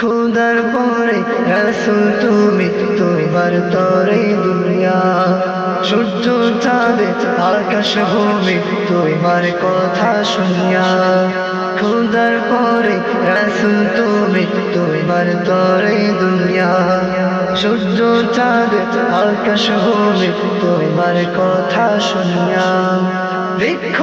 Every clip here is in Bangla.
খুদার পরে রসুল তুমি, তোমার তরে দুনিয়া। সূর্য চাঁদে আকাশ ভূমি তোমার কথা শুনিয়া। খুদার পরে রসুল তুমি, তোমার তরে দুনিয়া। সূর্য চাঁদে আকাশ ভূমি তোমার কথা শুনিয়া। বৃক্ষ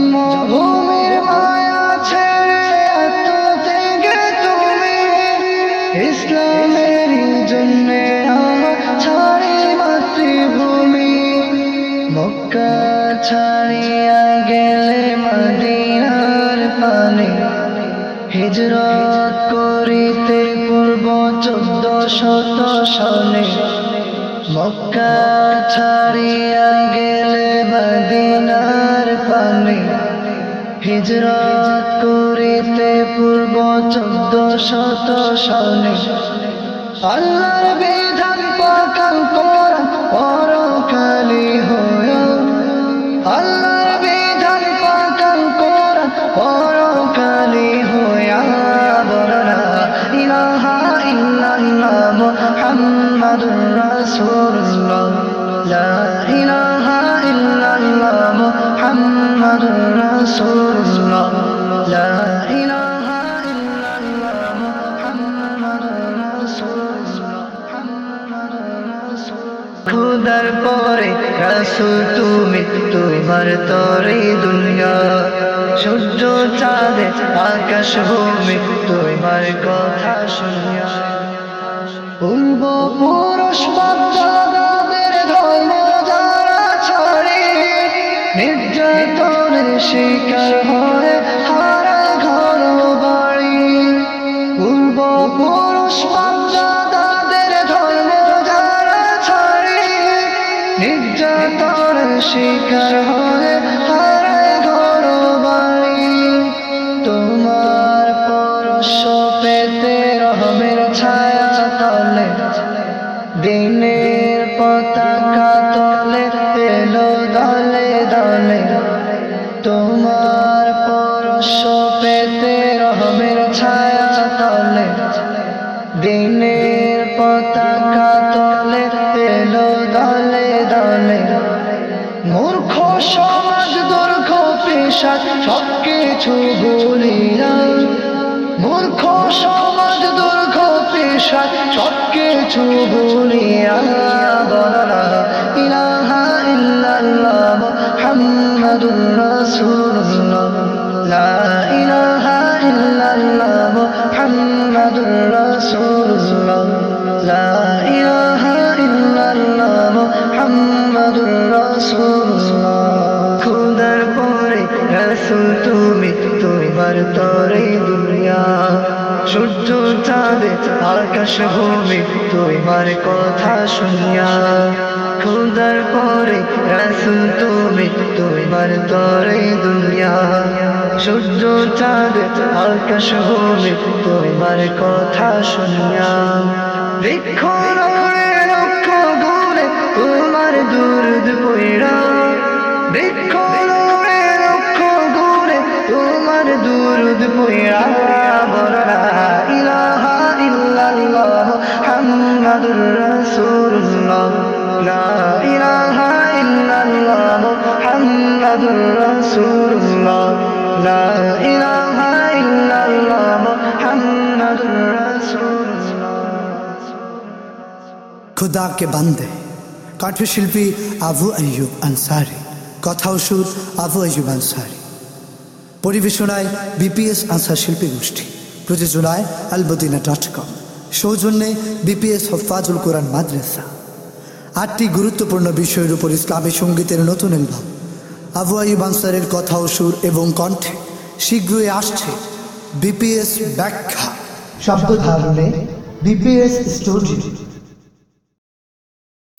জন্মভূমির মায়া ছেড়ে তুমি ইসলামের জন্যে ছাড়ে মাতৃভূমি। মক্কা ছাড়িয়া গেলে মদিনার পানে। হিজরত করিতে পূর্ব চোদ্দ শত সনে। মক্কা ছাড়িয়া গেলে মদিনার পানে। হিজরত করিতে পূর্ব চোদ্দ শত সনে আল্লাহর বিধান পাকাল কোরআন পরকালি হয়ে আল্লাহর বিধান পাকাল কোরআন পরকালি হইয়া বলনা ইলাহা ইল্লাল্লাহ মুহাম্মাদুর রাসূলুল্লাহ। লা ইলাহা মুহাম্মাদুর রাসূলুল্লাহ লা ইলাহা ইল্লাল্লাহ মুহাম্মাদুর রাসূলুল্লাহ মুহাম্মাদুর রাসূলুল্লাহ খুদার পরে রাসূল, তুমি তোমার তরে দুনিয়া। সূর্য চাঁদে আকাশ ভূমি তোমার কথা শুনিয়া। পূর্ব পুরুষ বাচ্চাদের শিকার হয়ে হারায় ঘর বাড়ি। পূর্ব পুরুষ বাচ্চাদের ধর্ম যারা ছাড়ে। নির্যাতনের শিকার হয়ে হারায় ঘর বাড়ি। তোমার পরশ পেতে রহমের ছায়া তলে। দিনের পরশ পেতে রহমের ছায়া তলে, দিনের পতাকা তলে, এলো দলে দলে। মূর্খ সমাজ দুর্ঘ পেশা সব কিছু ভুলিয়া। মূর্খ সমাজ দুর্ঘ পেশা সব কিছু ভুলিয়া। রাসূলুল্লাহ লা ইলাহা ইল্লাল্লাহ মুহাম্মাদুর রাসূলুল্লাহ। লা ইলাহা ইল্লাল্লাহ মুহাম্মাদুর রাসূলুল্লাহ। খুদার পরে রাসূল তুমি, তোমার তরে দুনিয়া। সূর্য চাঁদে আকাশ ভূমি, তোমার কথা শুনিয়া। খুদার পরে রাসূল তুমি, তোমার তরে দুনিয়া। সূর্য চাঁদে আকাশ ভূমি, তোমার কথা শুনিয়া বৃক্ষ রয়ে লক্ষ গুণে তোমার দুর্দ পৈরা বৃক্ষ লক্ষ গুণে তোমার দুর্দ পৈরা বলা ইলাহা ইল্লাল্লাহ মুহাম্মাদুর রাসূলুল্লাহ। খুদাকে বান্দে। কণ্ঠশিল্পী আবু আইয়ুব আনসারি, কথা ওষুধ আবু আইয়ুব আনসারি। পরিবেশনায় বিপিএস আনসার শিল্পী গোষ্ঠী প্রযোজনায় আলবদিনা ডট কম। সৌজন্যে বিপিএস হফাজুল কোরআন মাদ্রাসা। আটটি গুরুত্বপূর্ণ বিষয়ের উপর ইসলামী সঙ্গীতের নতুন অ্যালবাম। আবু আয়ুব আনসারের কথা ও সুর এবং কণ্ঠে শীঘ্রই আসছে বিপিএস ব্যাখ্যা। শব্দ ধারণে বিপিএস স্টুডিও।